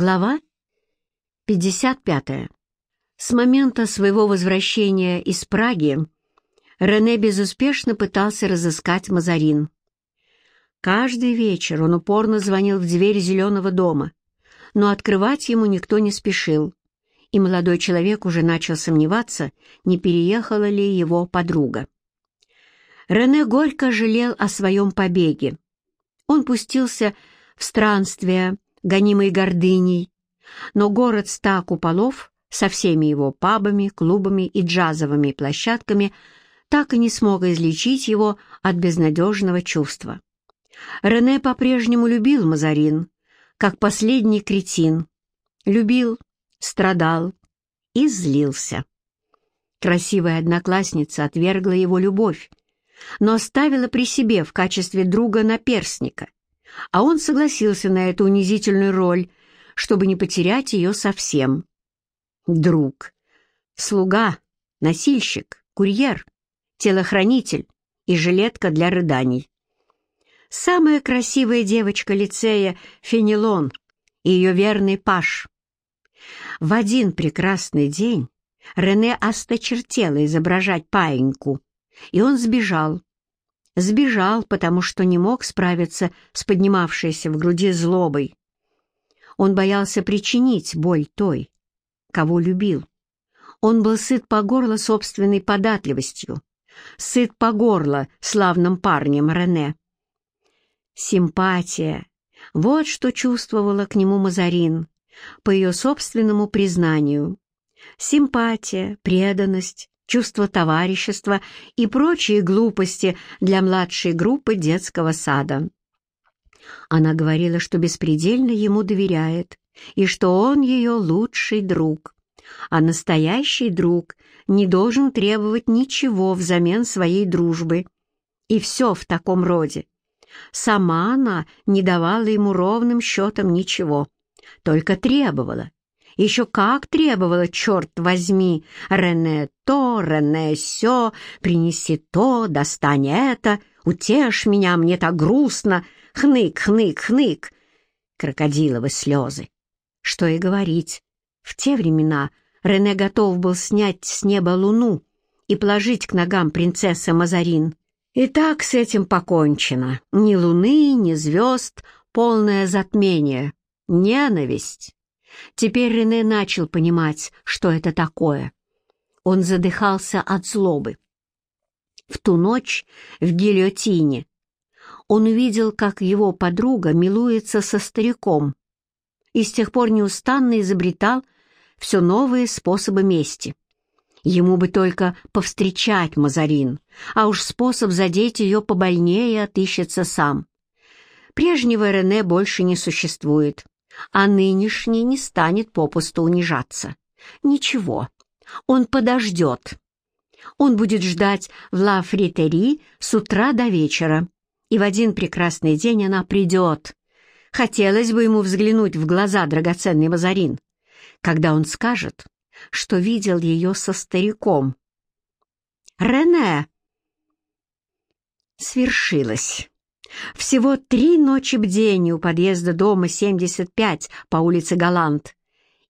Глава 55. С момента своего возвращения из Праги Рене безуспешно пытался разыскать Мазарин. Каждый вечер он упорно звонил в дверь зеленого дома, но открывать ему никто не спешил, и молодой человек уже начал сомневаться, не переехала ли его подруга. Рене горько жалел о своем побеге. Он пустился в странствие, гонимый гордыней, но город ста куполов со всеми его пабами, клубами и джазовыми площадками так и не смог излечить его от безнадежного чувства. Рене по-прежнему любил Мазарин, как последний кретин. Любил, страдал и злился. Красивая одноклассница отвергла его любовь, но оставила при себе в качестве друга-наперсника, а он согласился на эту унизительную роль, чтобы не потерять ее совсем. Друг, слуга, носильщик, курьер, телохранитель и жилетка для рыданий. Самая красивая девочка лицея — Фенелон и ее верный Паш. В один прекрасный день Рене осточертела изображать паиньку, и он сбежал. Сбежал, потому что не мог справиться с поднимавшейся в груди злобой. Он боялся причинить боль той, кого любил. Он был сыт по горло собственной податливостью, сыт по горло славным парнем Рене. Симпатия — вот что чувствовала к нему Мазарин, по ее собственному признанию. Симпатия, преданность, чувство товарищества и прочие глупости для младшей группы детского сада. Она говорила, что беспредельно ему доверяет и что он ее лучший друг. А настоящий друг не должен требовать ничего взамен своей дружбы. И все в таком роде. Сама она не давала ему ровным счетом ничего, только требовала, еще как требовала, черт возьми, Рене то, Рене сё, принеси то, достань это, утешь меня, мне так грустно, хнык, хнык, хнык. Крокодиловы слезы. Что и говорить, в те времена Рене готов был снять с неба луну и положить к ногам принцессы Мазарин. И так с этим покончено. Ни луны, ни звезд, полное затмение, ненависть. Теперь Рене начал понимать, что это такое. Он задыхался от злобы. В ту ночь в гильотине он увидел, как его подруга милуется со стариком, и с тех пор неустанно изобретал все новые способы мести. Ему бы только повстречать Мазарин, а уж способ задеть ее побольнее отыщется сам. Прежнего Рене больше не существует а нынешний не станет попусту унижаться. Ничего, он подождет. Он будет ждать в Ла Фритери с утра до вечера, и в один прекрасный день она придет. Хотелось бы ему взглянуть в глаза драгоценный Мазарин, когда он скажет, что видел ее со стариком. «Рене!» Свершилось. Всего три ночи бдения у подъезда дома 75 по улице Галант.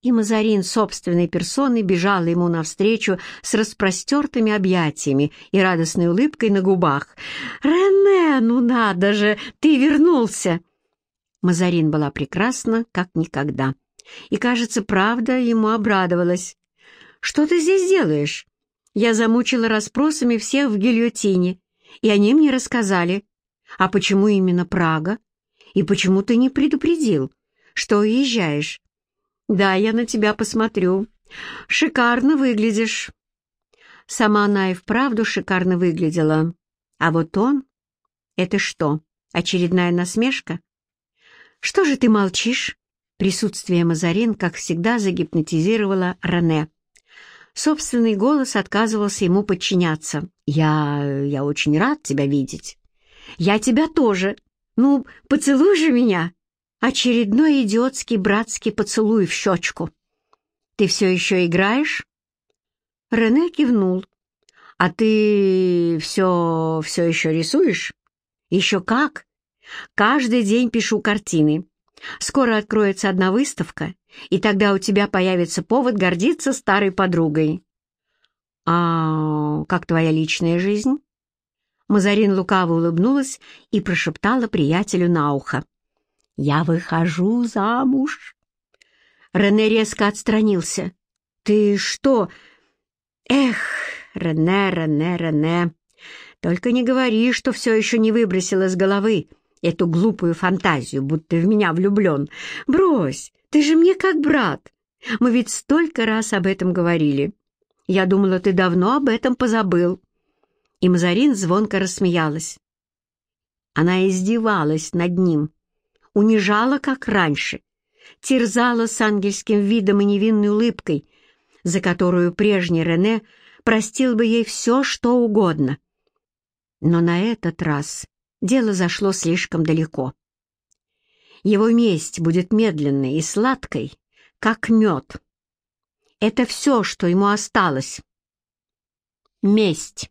И Мазарин собственной персоной бежала ему навстречу с распростертыми объятиями и радостной улыбкой на губах. «Рене, ну надо же, ты вернулся!» Мазарин была прекрасна, как никогда. И, кажется, правда ему обрадовалась. «Что ты здесь делаешь?» Я замучила расспросами всех в гильотине, и они мне рассказали, а почему именно Прага? И почему ты не предупредил, что уезжаешь? Да, я на тебя посмотрю. Шикарно выглядишь. Сама она и вправду шикарно выглядела. А вот он... Это что, очередная насмешка? Что же ты молчишь? Присутствие Мазарин, как всегда, загипнотизировало Рене. Собственный голос отказывался ему подчиняться. «Я... я очень рад тебя видеть». «Я тебя тоже. Ну, поцелуй же меня!» Очередной идиотский братский поцелуй в щечку. «Ты все еще играешь?» Рене кивнул. «А ты все, все еще рисуешь?» «Еще как! Каждый день пишу картины. Скоро откроется одна выставка, и тогда у тебя появится повод гордиться старой подругой. А как твоя личная жизнь? Мазарин лукаво улыбнулась и прошептала приятелю на ухо. «Я выхожу замуж». Рене резко отстранился. «Ты что?» «Эх, Рене, Рене, Рене, только не говори, что все еще не выбросил из головы эту глупую фантазию, будто в меня влюблен. Брось, ты же мне как брат. Мы ведь столько раз об этом говорили. Я думала, ты давно об этом позабыл». И Мазарин звонко рассмеялась. Она издевалась над ним, унижала, как раньше, терзала с ангельским видом и невинной улыбкой, за которую прежний Рене простил бы ей все, что угодно. Но на этот раз дело зашло слишком далеко. Его месть будет медленной и сладкой, как мед. Это все, что ему осталось. Месть.